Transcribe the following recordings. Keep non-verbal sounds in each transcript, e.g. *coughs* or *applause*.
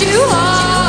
you are.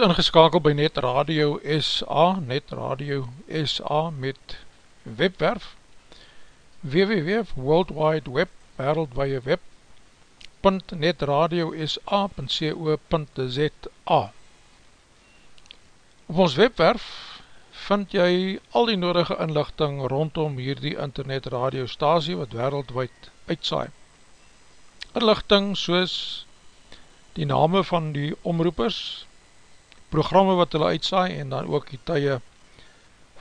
Ingeskakel by Net Radio SA, Net Radio SA met webwerf www World Wide Web, wereldwaie web .netradiosa.co.za Op ons webwerf vind jy al die nodige inlichting rondom hierdie internet radiostasie wat wereldwijd uitsaai. Inlichting soos die name van die omroepers, programme wat hulle uitsaai en dan ook die tye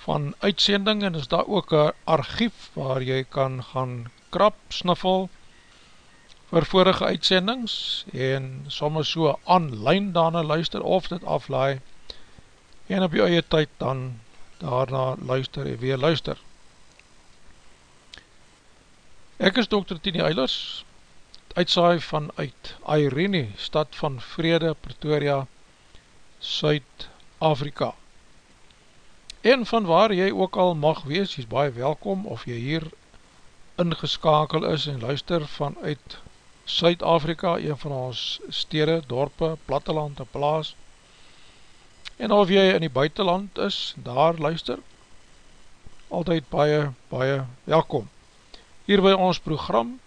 van uitsending en is daar ook een archief waar jy kan gaan krap, sniffel vir vorige uitsendings en soms so online daarna luister of dit aflaai en op jou eie tyd dan daarna luister en weer luister. Ek is Dr. Tini Eilers, uitsaai vanuit Irene, stad van Vrede, Pretoria, Suid-Afrika. En van waar jy ook al mag wees, jy is baie welkom of jy hier ingeskakel is en luister vanuit Suid-Afrika, een van ons stede, dorpe, platteland en plaas. En of jy in die buitenland is, daar luister, altyd baie, baie welkom. Hier by ons program,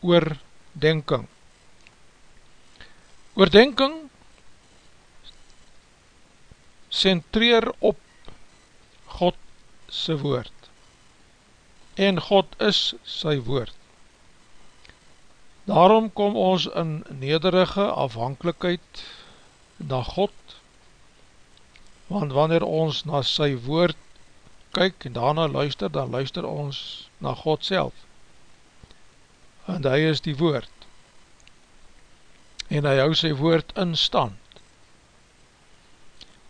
Oordenking. Oordenking centreer op God sy woord. En God is sy woord. Daarom kom ons in nederige afhankelijkheid na God, want wanneer ons na sy woord kyk en daarna luister, dan luister ons na God self. En hy is die woord. En hy hou sy woord in stand.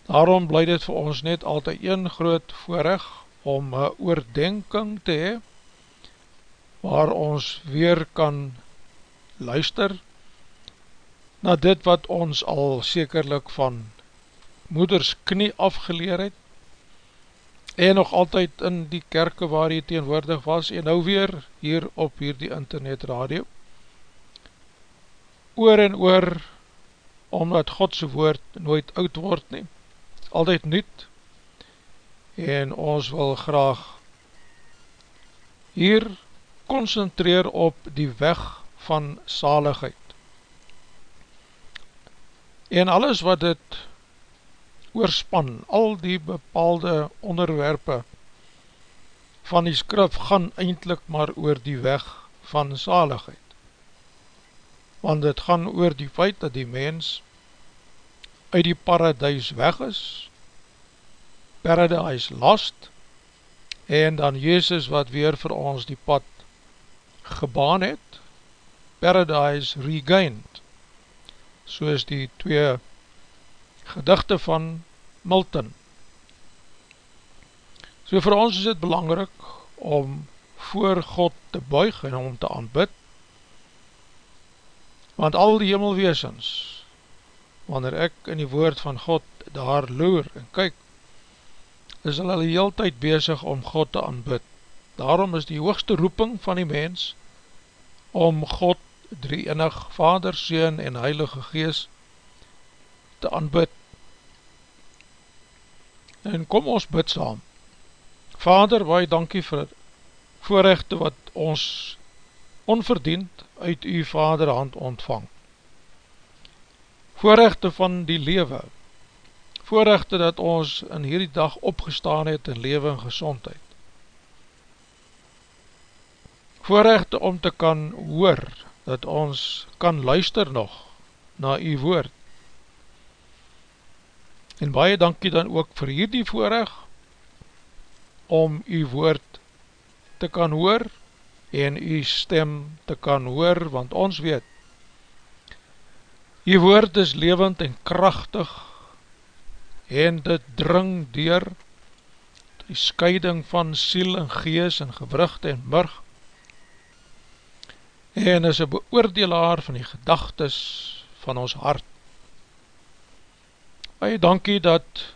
Daarom bly dit vir ons net altyd een groot voorrecht om een oordenking te hee, waar ons weer kan luister na dit wat ons al sekerlik van moeders knie afgeleer het, en nog altyd in die kerke waar hy teenwoordig was, en nou weer hier op hier die internet radio, oor en oor, omdat Godse woord nooit oud word neem, altyd niet en ons wil graag hier concentreer op die weg van saligheid. En alles wat dit oorspan, al die bepaalde onderwerpe van die skrif gaan eindelijk maar oor die weg van saligheid. Want dit gaan oor die feit dat die mens uit die paradijs weg is, paradise lost, en dan Jezus wat weer vir ons die pad gebaan het, paradise regained, soos die twee gedigte van Milton. So vir ons is het belangrijk om voor God te buig en om te aanbid, want al die hemelweesens, wanneer ek in die woord van God daar loer en kyk, is hulle die heel tyd bezig om God te aanbid. Daarom is die hoogste roeping van die mens om God, drie enig Vader, Seen en Heilige Gees te aanbid. En kom ons bid saam. Vader, waai dankie vir voorrechte wat ons onverdiend uit u vaderhand ontvang voorrechte van die lewe, voorrechte dat ons in hierdie dag opgestaan het in lewe en gezondheid, voorrechte om te kan hoor, dat ons kan luister nog na u woord, en baie dankie dan ook vir hierdie voorrecht, om u woord te kan hoor, en u stem te kan hoor, want ons weet, Die woord is levend en krachtig en dit dring dier die scheiding van siel en gees en gewrugte en murg en is een beoordelaar van die gedagtes van ons hart. Baie dankie dat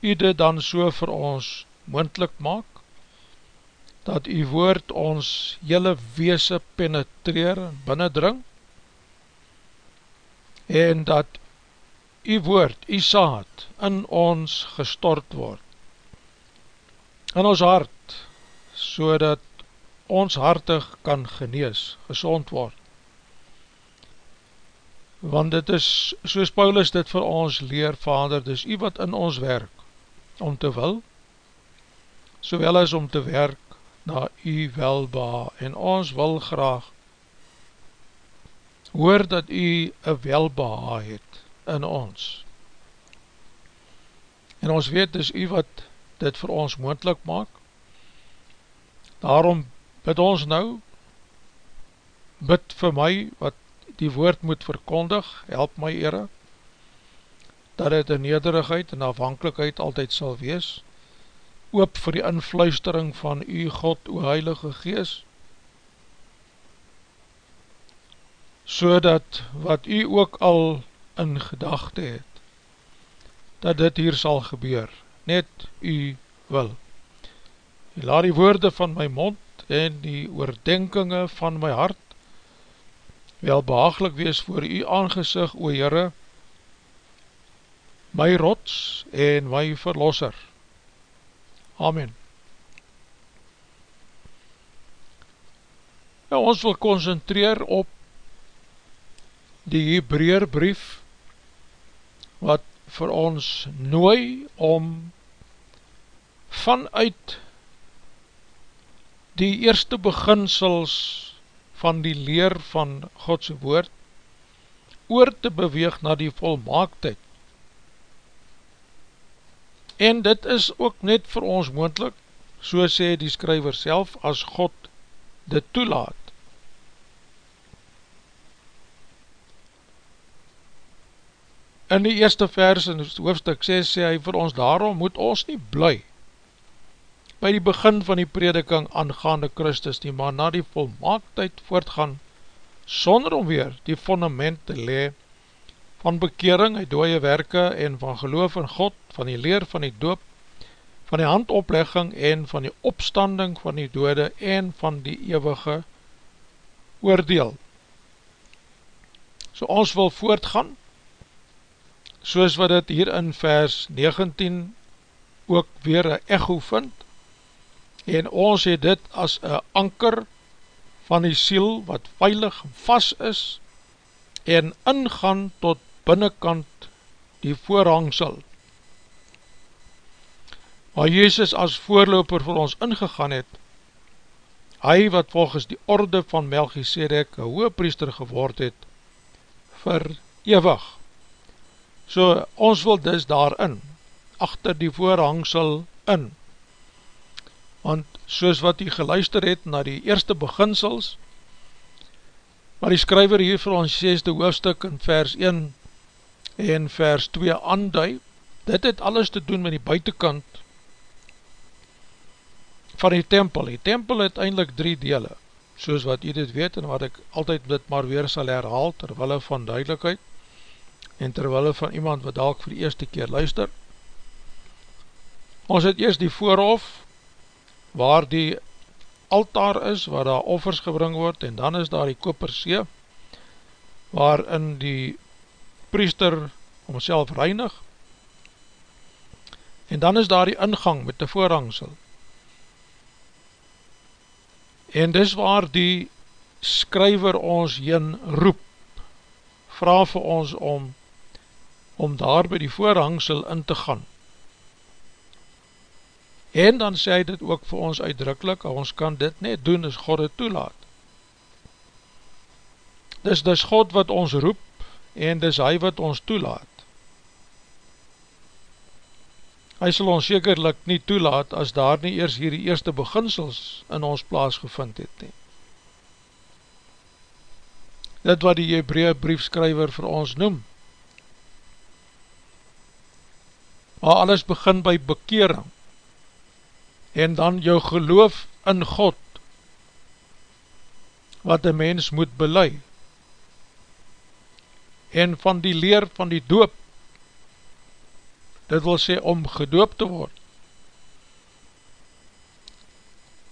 u dit dan so vir ons moendlik maak, dat u woord ons jylle weese penetreer en binnendring, en dat die woord, die saad in ons gestort word, in ons hart, so dat ons hartig kan genees, gezond word. Want dit is, soos Paulus dit vir ons leer, Vader, dis u wat in ons werk, om te wil, sowel as om te werk na u welba, en ons wil graag hoor dat u een welbeha het in ons. En ons weet, dis u wat dit vir ons moendlik maak. Daarom bid ons nou, bid vir my wat die woord moet verkondig, help my ere, dat het in nederigheid en afhankelijkheid altyd sal wees, oop vir die invluistering van u God, o Heilige Gees, so dat wat u ook al in gedachte het, dat dit hier sal gebeur, net u wil. U laat die woorde van my mond en die oordenkinge van my hart wel behaaglik wees voor u aangezig, o Heere, my rots en my verlosser. Amen. Nou, ons wil concentreer op die Hebreer brief wat vir ons nooi om vanuit die eerste beginsels van die leer van Godse woord oor te beweeg na die volmaaktheid. En dit is ook net vir ons moendlik, so sê die skryver self, as God dit toelaat. In die eerste vers in die hoofdstuk 6 sê hy vir ons, daarom moet ons nie bly by die begin van die prediking aangaande Christus nie, maar na die volmaaktheid voortgaan, sonder om weer die fundament te le van bekering uit dooie werke en van geloof in God, van die leer van die doop, van die handoplegging en van die opstanding van die dode en van die eeuwige oordeel. So ons wil voortgaan, soos wat het hier in vers 19 ook weer een echo vind, en ons het dit as een anker van die siel wat veilig vast is en ingaan tot binnenkant die voorhangsel. Waar Jezus as voorloper vir ons ingegaan het, hy wat volgens die orde van Melchisedek een hoepriester geword het, vir ewig. So ons wil dus daarin, achter die voorhangsel in, want soos wat jy geluister het na die eerste beginsels, maar die skryver hier vir ons 6e hoofdstuk in vers 1 en vers 2 aandui, dit het alles te doen met die buitenkant van die tempel. Die tempel het eindelijk drie dele, soos wat jy dit weet en wat ek altyd dit maar weer sal herhaal terwille van duidelijkheid en terwille van iemand wat dalk vir die eerste keer luister. Ons het eerst die voorhof, waar die altaar is, waar daar offers gebring word, en dan is daar die kopersee, waarin die priester omself reinig, en dan is daar die ingang met die voorhangsel. En dis waar die skryver ons heen roep, vraag vir ons om, om daar by die voorhangsel in te gaan, En dan sê hy dit ook vir ons uitdrukkelijk, ons kan dit net doen as God het toelaat. Dis dis God wat ons roep, en dis hy wat ons toelaat. Hy sal ons sekerlik nie toelaat, as daar nie eers hier die eerste beginsels in ons plaas gevind het nie. Dit wat die Hebree briefskryver vir ons noem. Maar alles begin by bekering. En dan jou geloof in God, wat een mens moet belei, en van die leer van die doop, dit wil sê om gedoop te word,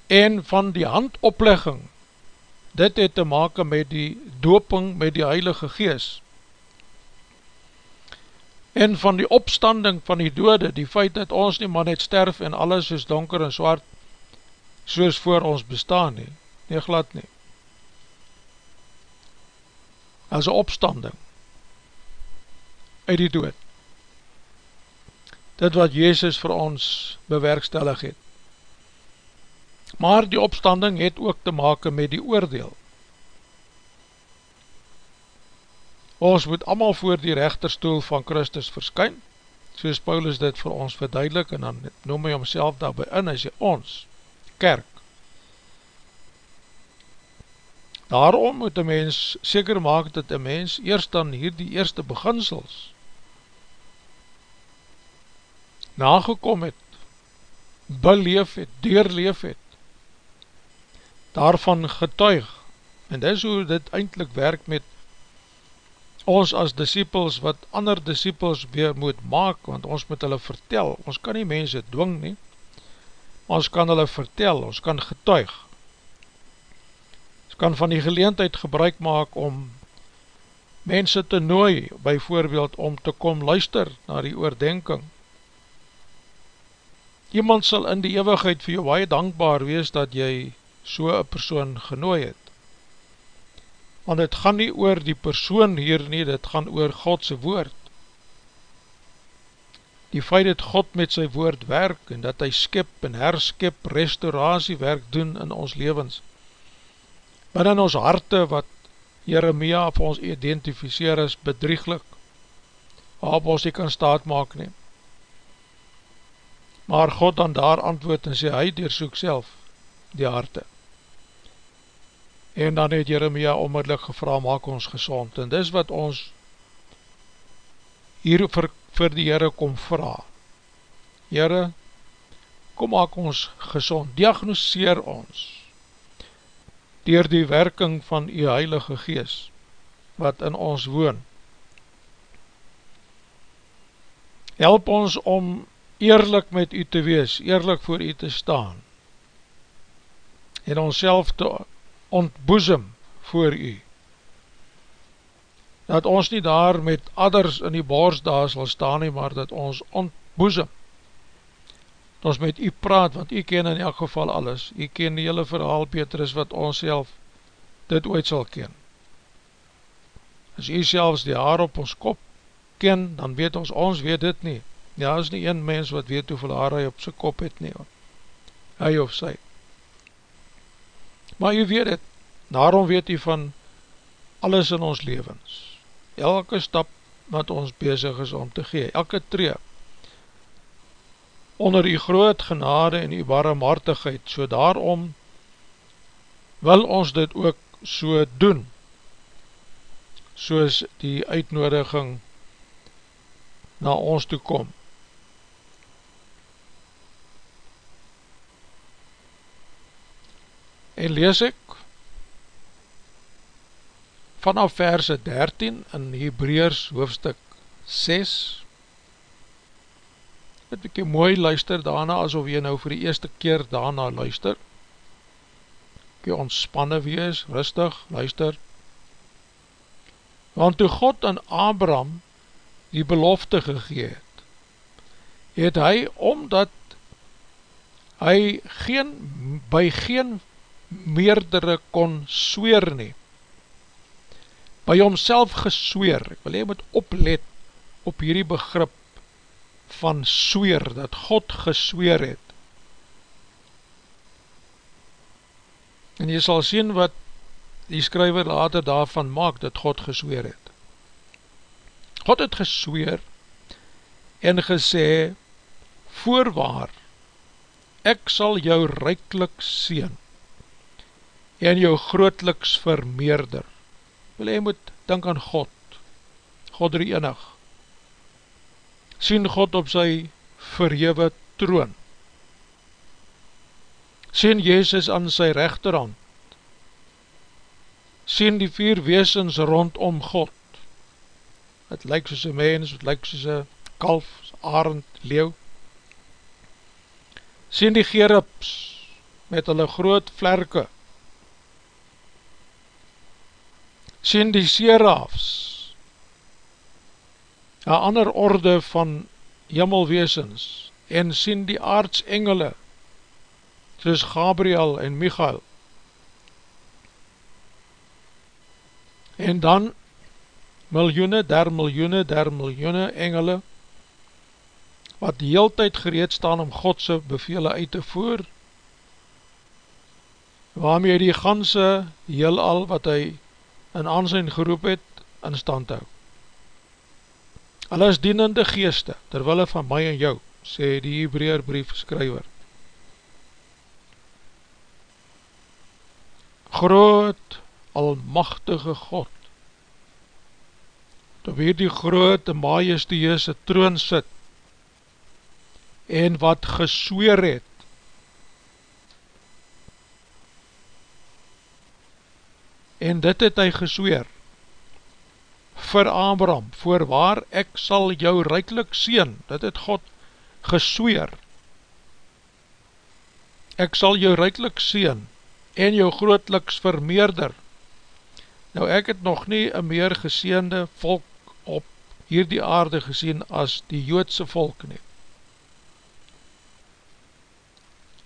en van die handoplegging, dit het te maken met die dooping met die Heilige Geest, en van die opstanding van die dode, die feit dat ons nie maar net sterf en alles is donker en zwart, soos voor ons bestaan nie, nie glad nie. As een opstanding uit die dood. Dit wat Jezus vir ons bewerkstellig het. Maar die opstanding het ook te maken met die oordeel. Ons moet allemaal voor die rechterstoel van Christus verskyn, soos Paulus dit vir ons verduidelik, en dan noem hy homself daarby in, hy sê ons, kerk. Daarom moet een mens seker maak dat een mens eerst dan hier die eerste beginsels nagekom het, beleef het, deurleef het, daarvan getuig, en dis hoe dit eindelijk werk met ons as disciples, wat ander disciples weer moet maak, want ons moet hulle vertel, ons kan nie mense dwing nie, ons kan hulle vertel, ons kan getuig, ons kan van die geleentheid gebruik maak om mense te nooi, by voorbeeld om te kom luister na die oordenking, Iemand sal in die eeuwigheid vir jou baie dankbaar wees dat jy so een persoon genooi het. Want het gaan nie oor die persoon hier nie, dit gaan oor Godse woord. Die feit dat God met sy woord werk en dat hy skip en herskip, restauratie werk doen in ons levens. Binnen ons harte wat Jeremia vir ons identificeer is bedrieglik, waarop ons die kan staat maak neem maar God dan daar antwoord en sê, hy deersoek self die harte. En dan het Jeremia onmiddellik gevra, maak ons gezond, en dis wat ons hier vir, vir die Heere kom vraag. Heere, kom maak ons gezond, diagnoseer ons, dier die werking van die Heilige Gees, wat in ons woon. Help ons om eerlik met u te wees, eerlik voor u te staan, en ons te ontboezem voor u, dat ons nie daar met adders in die borst daar sal staan nie, maar dat ons ontboezem, dat ons met u praat, want u ken in elk geval alles, u ken die hele verhaal, Petrus, wat ons self dit ooit sal ken. As u selfs die haar op ons kop ken, dan weet ons, ons weet dit nie, Ja, is nie een mens wat weet hoeveel haar hy op sy kop het nie, hy of sy. Maar jy weet het, daarom weet jy van alles in ons levens, elke stap wat ons bezig is om te gee, elke tree, onder die groot genade en die barmhartigheid, so daarom wil ons dit ook so doen, soos die uitnodiging na ons toe kom. En lees ek vanaf verse 13 in Hebreërs hoofstuk 6 het ek mooi luister daarna asof jy nou vir die eerste keer daarna luister. Ek jy ontspanne wees, rustig, luister. Want toe God aan Abraham die belofte gegeet het hy omdat hy geen, by geen meerdere kon sweer nie. By homself gesweer, ek wil hy moet oplet op hierdie begrip van sweer, dat God gesweer het. En jy sal sien wat die skryver later daarvan maak, dat God gesweer het. God het gesweer en gesê, voorwaar, ek sal jou reiklik seen en jou grootliks vermeerder. Wil jy moet denk aan God, God die enig. Sien God op sy verhewe troon. Sien Jezus aan sy rechterhand. Sien die vier weesens rondom God. Het lyk soos een mens, het lyk soos een kalf, arend, leeuw. Sien die gerubs met hulle groot vlerke sien die serafs, een ander orde van jimmelweesens, en sien die aardsengele, soos Gabriel en Michael, en dan miljoene der miljoene der miljoene engele, wat die heel tyd gereed staan om Godse bevele uit te voer, waarmee die ganse heel al wat hy in aansijn geroep het, in stand hou. Hulle is dienende geeste, terwille van my en jou, sê die Hebraer briefskrywer. Groot, almachtige God, op hierdie groot en majesteuse troon sit, en wat gesweer het, en dit het hy gesweer, vir Abraham, voorwaar ek sal jou reiklik sien, dit het God gesweer, ek sal jou reiklik sien, en jou grootliks vermeerder, nou ek het nog nie een meer geseende volk op hierdie aarde gesien as die joodse volk nie,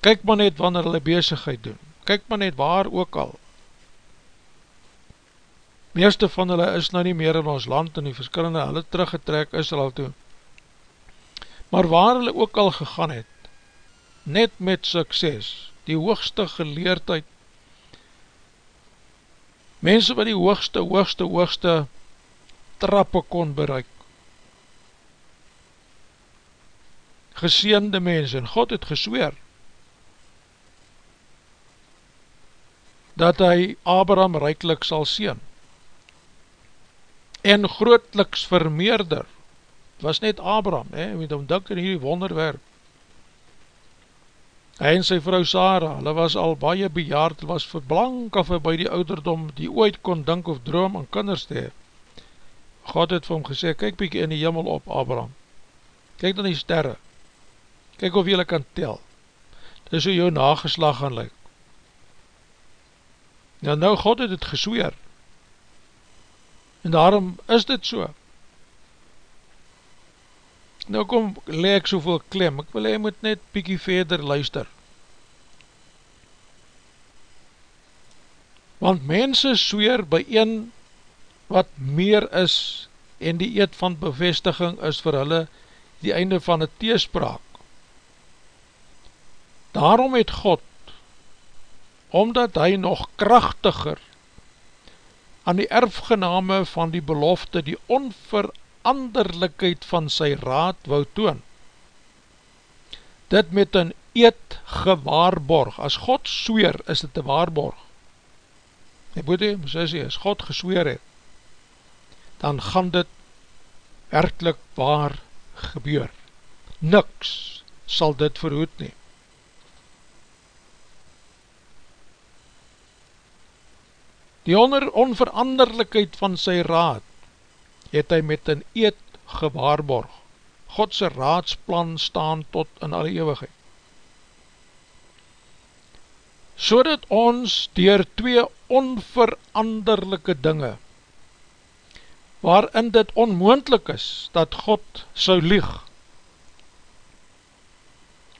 kyk maar net wanneer hulle bezigheid doen, kyk maar net waar ook al, meeste van hulle is nou nie meer in ons land en die verskillende hulle teruggetrek Israel toe, maar waar hulle ook al gegaan het, net met sukses, die hoogste geleerdheid, mense wat die hoogste, hoogste, hoogste trappe kon bereik, geseende mense, en God het gesweer, dat hy Abraham reiklik sal sien en grootliks vermeerder was net Abraham, he, met hom dik in hierdie wonderwerk. Hy en sy vrou Sarah, hulle was al baie bejaard, was verblank af by die ouderdom, die ooit kon dink of droom aan kinders te hee. God het vir hom gesê, kyk bykie in die jimmel op Abraham, kyk dan die sterre, kyk of jylle kan tel, dis hoe jou nageslag gaan lyk, Ja nou God het het gesweer En daarom is dit so. Nou kom le ek soveel klem. Ek wil hy moet net piekie verder luister. Want mense sweer by een wat meer is en die eed van bevestiging is vir hulle die einde van die teespraak. Daarom het God omdat hy nog krachtiger aan die erfgename van die belofte die onveranderlikheid van sy raad wou toon. Dit met een eed gewaarborg, as God sweer is dit een waarborg. My boete, my sissie, as God gesweer het, dan gaan dit werkelijk waar gebeur. Niks sal dit verhoed neem. Die onder onveranderlikheid van sy raad het hy met een eed gewaarborg. Godse raadsplan staan tot in alle eeuwigheid. So dat ons dier twee onveranderlijke dinge, waarin dit onmoendlik is dat God sou lieg,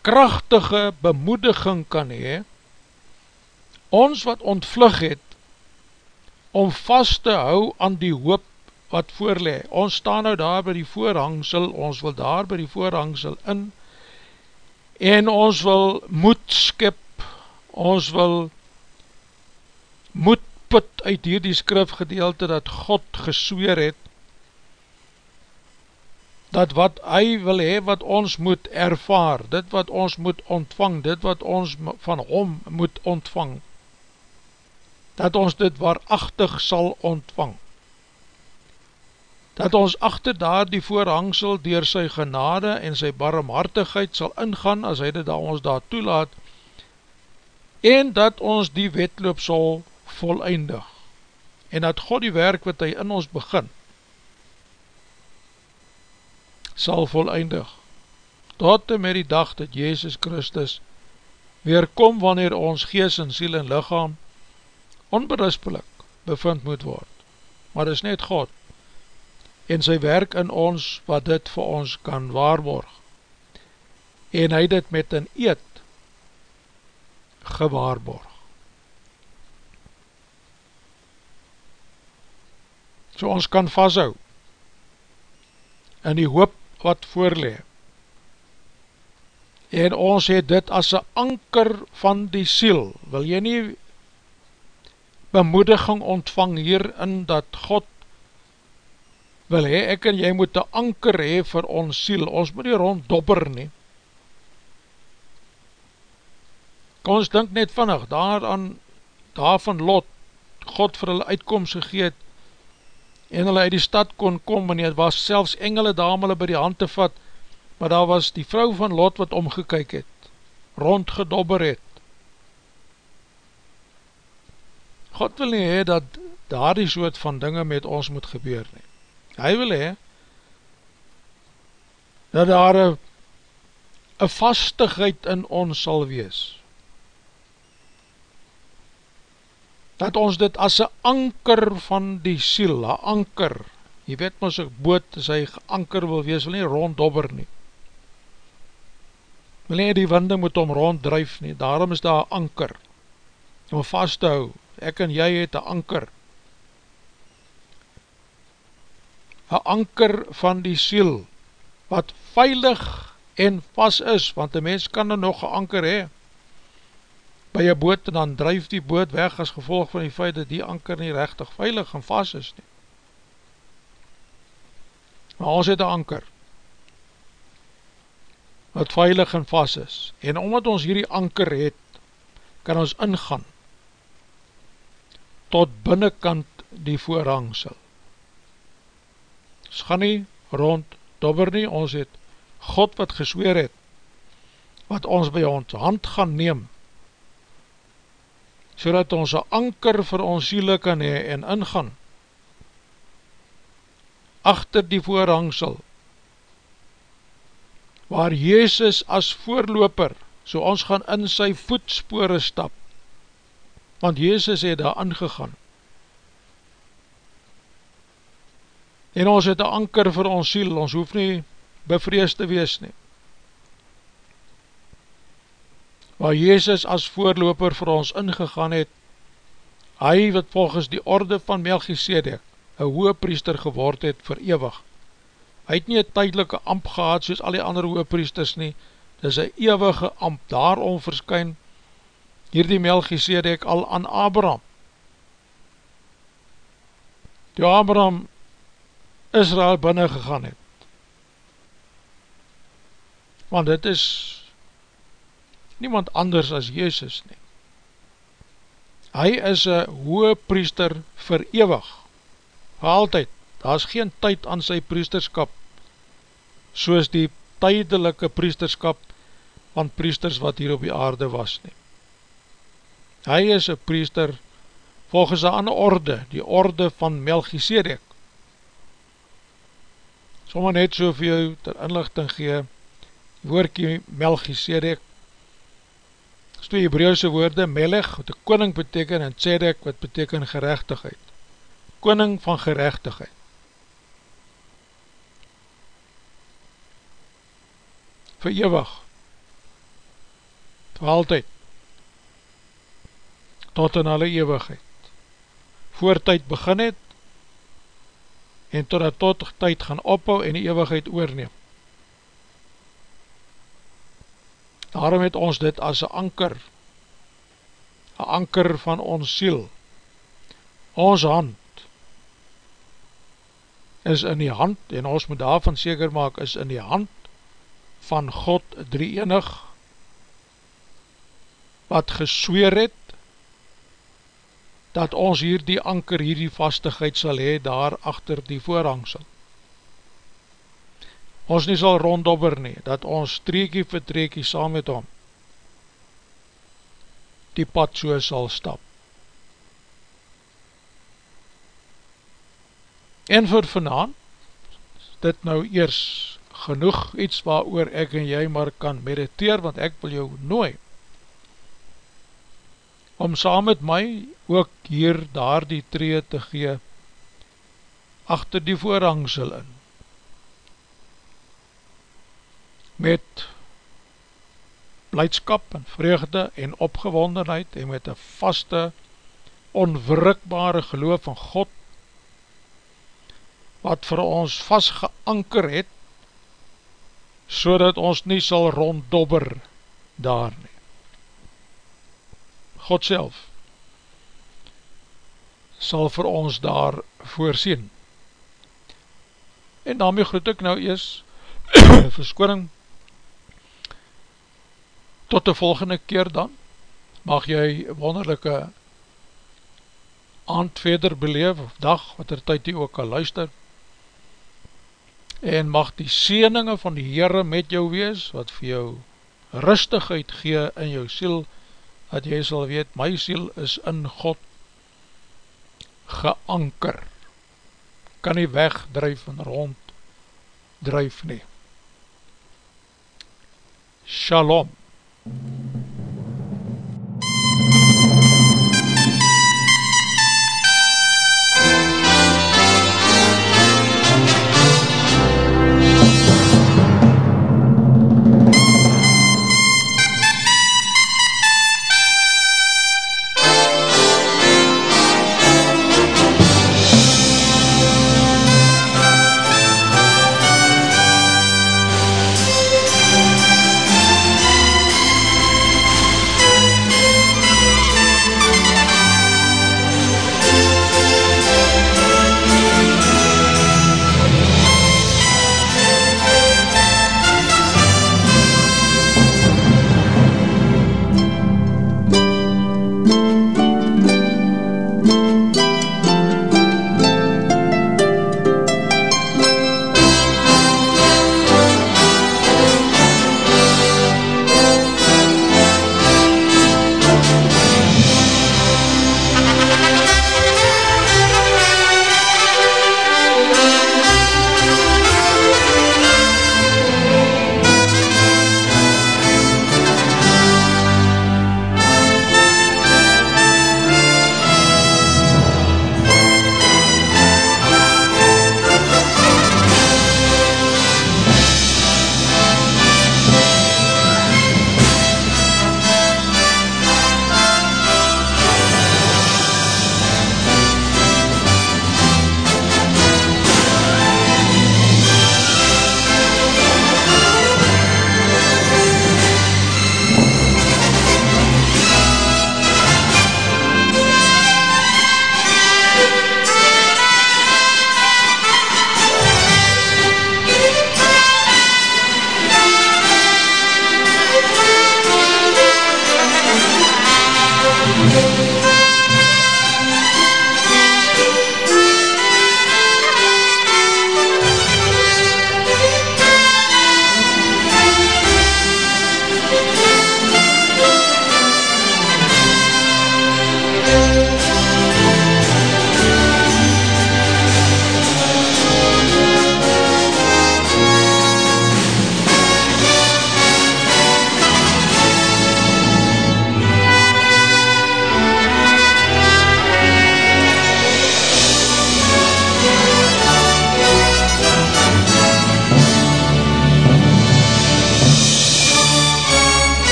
krachtige bemoediging kan hee, ons wat ontvlug het om vast te hou aan die hoop wat voorlee. Ons staan nou daar by die voorhangsel, ons wil daar by die voorhangsel in, en ons wil moed skip, ons wil moed put uit hierdie skrifgedeelte dat God gesweer het, dat wat hy wil hee, wat ons moet ervaar, dit wat ons moet ontvang, dit wat ons van hom moet ontvang, dat ons dit waarachtig sal ontvang. Dat ons achter daar die voorhangsel door sy genade en sy barmhartigheid sal ingaan as hy dit ons daar toelaat en dat ons die wetloop sal volleindig en dat God die werk wat hy in ons begin sal volleindig tot en met die dag dat Jezus Christus weer kom wanneer ons gees en siel en lichaam onberispelik bevind moet word. Maar is net God en sy werk in ons wat dit vir ons kan waarborg. En hy dit met een eed gewaarborg. So ons kan vasthou in die hoop wat voorlee. En ons het dit as een anker van die siel. Wil jy nie bemoediging ontvang hierin dat God wil hee, ek en jy moet een anker hee vir ons siel, ons moet nie ronddobber nie. Kom ons dink net vannig, daar aan, daar van Lot, God vir hulle uitkomst gegeet, en hulle uit die stad kon kom, en het was selfs engele dame hulle by die hand te vat, maar daar was die vrou van Lot wat omgekyk het, rondgedobber het. God wil nie hee dat daar die soort van dinge met ons moet gebeur nie. Hy wil hee, dat daar een vastigheid in ons sal wees. Dat ons dit as een anker van die siel, een anker, jy weet ons een boot, as hy anker wil wees, wil nie ronddobber nie. Wil nie die winde moet om ronddruif nie, daarom is daar een anker, om vast te hou, ek en jy het een anker, een anker van die siel, wat veilig en vast is, want die mens kan er nog een anker hee, by een boot, en dan drijf die boot weg as gevolg van die feit dat die anker nie rechtig veilig en vast is nie. Maar ons het een anker, wat veilig en vast is, en omdat ons hierdie anker het, kan ons ingaan, tot binnenkant die voorhangsel. Ons gaan nie rond dobber nie, ons het God wat gesweer het, wat ons by ons hand gaan neem, so dat ons een anker vir ons siele kan hee en ingaan, achter die voorhangsel, waar Jezus as voorloper, so ons gaan in sy voetspore stap, want Jezus het daar aangegaan, en ons het een anker vir ons siel, ons hoef nie bevrees te wees nie. Waar Jezus as voorloper vir ons ingegaan het, hy wat volgens die orde van Melchisedek, een hoge priester geword het vir ewig. Hy het nie een tydelike amp gehad soos al die andere hoge priesters nie, dit is een ewige amp, daarom verskyn hierdie Melchisedek al aan Abraham. Die Abraham Israel binnen gegaan het. Want dit is niemand anders as Jezus nie. Hy is een hoge priester vir ewig, vir altyd. Daar is geen tyd aan sy priesterskap, soos die tydelike priesterskap van priesters wat hier op die aarde was nie. Hy is een priester volgens een ander orde, die orde van Melchisedek, sommer net so vir jou ter inlichting gee, woordkie Melchisedek, is twee Hebrauwse woorde, Melech, wat die koning beteken, en Tzedek, wat beteken gerechtigheid. Koning van gerechtigheid. Vir ewig, vir altyd, tot in alle ewigheid. Voortijd begin het, en totdat tot tyd gaan ophou en die eeuwigheid oorneem. Daarom het ons dit as een anker, een anker van ons siel. Ons hand is in die hand, en ons moet daarvan seker maak, is in die hand van God drie enig, wat gesweer het, dat ons hier die anker, hier die vastigheid sal hee, daar achter die voorhangsel. Ons nie sal rondobber nie, dat ons streekie vir treekie saam met hom die pad so sal stap. En vir vanaan, dit nou eers genoeg iets waar oor ek en jy maar kan mediteer, want ek wil jou nooit om saam met my ook hier daar die tree te gee achter die voorhangsel in. Met blijdskap en vreugde en opgewondenheid en met een vaste onwrikbare geloof van God wat vir ons vast geanker het so ons nie sal ronddobber daar nie God self sal vir ons daar voorsien. En daarmee groet ek nou eers *coughs* verskoning tot die volgende keer dan. Mag jy wonderlijke aand verder beleef, of dag, wat er tyd jy ook kan luister. En mag die sieninge van die Heere met jou wees, wat vir jou rustigheid gee in jou siel, dat jy sal weet, my siel is in God geanker, kan nie wegdrijf en ronddrijf nie. Shalom.